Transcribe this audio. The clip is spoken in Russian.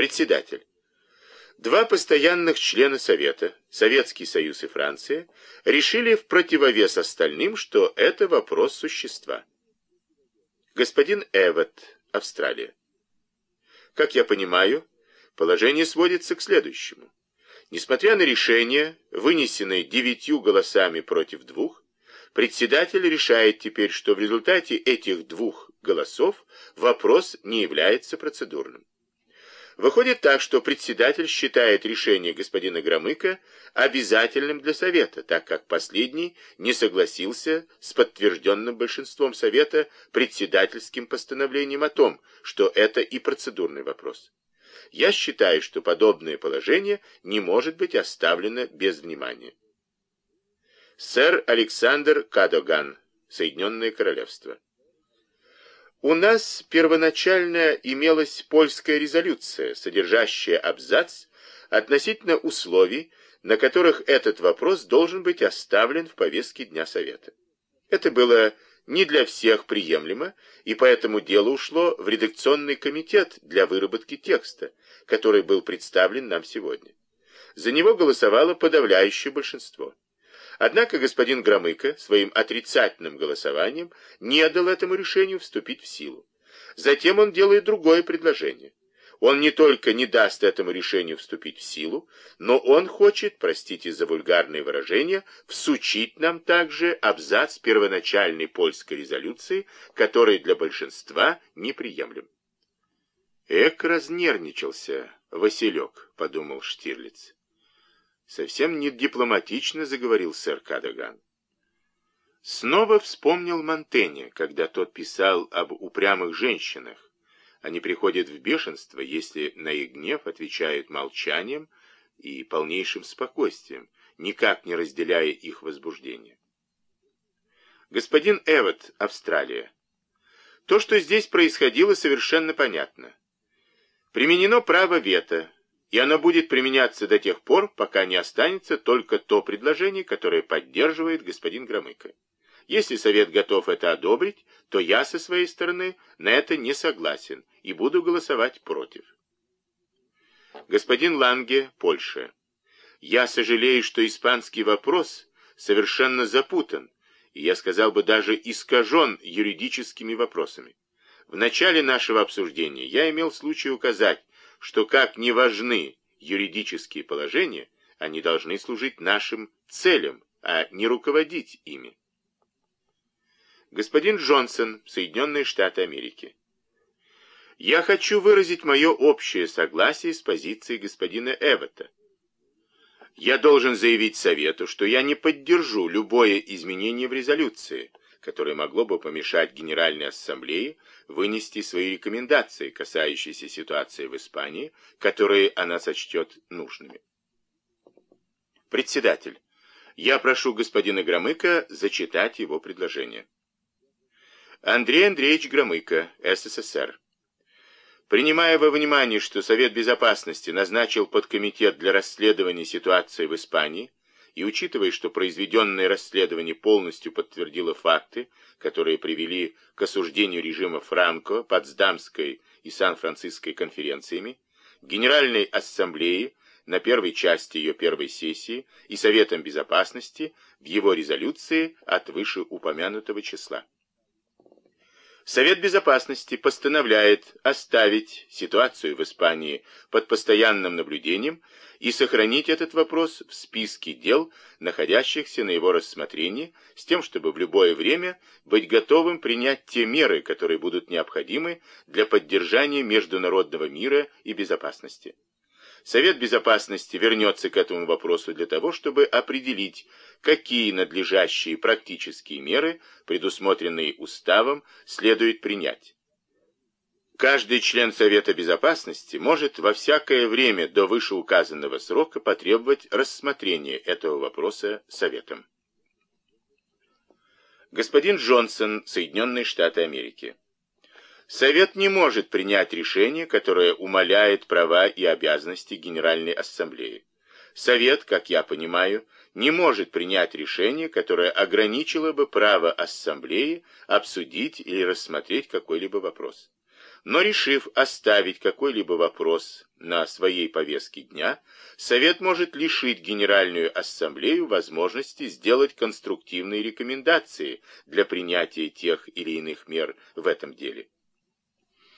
Председатель. Два постоянных члена Совета, Советский Союз и Франция, решили в противовес остальным, что это вопрос существа. Господин Эвот, Австралия. Как я понимаю, положение сводится к следующему. Несмотря на решение, вынесенное девятью голосами против двух, председатель решает теперь, что в результате этих двух голосов вопрос не является процедурным. Выходит так, что председатель считает решение господина Громыка обязательным для Совета, так как последний не согласился с подтвержденным большинством Совета председательским постановлением о том, что это и процедурный вопрос. Я считаю, что подобное положение не может быть оставлено без внимания. Сэр Александр Кадоган, Соединенное Королевство. У нас первоначально имелась польская резолюция, содержащая абзац относительно условий, на которых этот вопрос должен быть оставлен в повестке Дня Совета. Это было не для всех приемлемо, и поэтому дело ушло в редакционный комитет для выработки текста, который был представлен нам сегодня. За него голосовало подавляющее большинство. Однако господин Громыко своим отрицательным голосованием не дал этому решению вступить в силу. Затем он делает другое предложение. Он не только не даст этому решению вступить в силу, но он хочет, простите за вульгарные выражения, всучить нам также абзац первоначальной польской резолюции, который для большинства неприемлем. «Эк, разнервничался Василек», — подумал Штирлиц. Совсем не дипломатично заговорил сэр Кадаган. Снова вспомнил Монтенье, когда тот писал об упрямых женщинах. Они приходят в бешенство, если на их гнев отвечают молчанием и полнейшим спокойствием, никак не разделяя их возбуждение. Господин Эвот, Австралия. То, что здесь происходило, совершенно понятно. Применено право вето, и оно будет применяться до тех пор, пока не останется только то предложение, которое поддерживает господин Громыко. Если Совет готов это одобрить, то я со своей стороны на это не согласен и буду голосовать против. Господин Ланге, Польша. Я сожалею, что испанский вопрос совершенно запутан, и я сказал бы даже искажен юридическими вопросами. В начале нашего обсуждения я имел случай указать, что как не важны юридические положения, они должны служить нашим целям, а не руководить ими. Господин Джонсон, Соединенные Штаты Америки. Я хочу выразить мое общее согласие с позицией господина Эвота. Я должен заявить Совету, что я не поддержу любое изменение в резолюции, которое могло бы помешать Генеральной Ассамблее вынести свои рекомендации, касающиеся ситуации в Испании, которые она сочтет нужными. Председатель, я прошу господина Громыка зачитать его предложение. Андрей Андреевич Громыко, СССР. Принимая во внимание, что Совет Безопасности назначил подкомитет для расследования ситуации в Испании, и учитывая, что произведенное расследование полностью подтвердило факты, которые привели к осуждению режима Франко, Потсдамской и Сан-Франциской конференциями, Генеральной Ассамблеи на первой части ее первой сессии и Советом Безопасности в его резолюции от вышеупомянутого числа. Совет Безопасности постановляет оставить ситуацию в Испании под постоянным наблюдением и сохранить этот вопрос в списке дел, находящихся на его рассмотрении, с тем, чтобы в любое время быть готовым принять те меры, которые будут необходимы для поддержания международного мира и безопасности. Совет Безопасности вернется к этому вопросу для того, чтобы определить, какие надлежащие практические меры, предусмотренные уставом, следует принять. Каждый член Совета Безопасности может во всякое время до вышеуказанного срока потребовать рассмотрения этого вопроса Советом. Господин Джонсон, Соединенные Штаты Америки. Совет не может принять решение, которое умаляет права и обязанности Генеральной Ассамблеи. Совет, как я понимаю, не может принять решение, которое ограничило бы право Ассамблеи обсудить или рассмотреть какой-либо вопрос. Но решив оставить какой-либо вопрос на своей повестке дня, Совет может лишить Генеральную Ассамблею возможности сделать конструктивные рекомендации для принятия тех или иных мер в этом деле.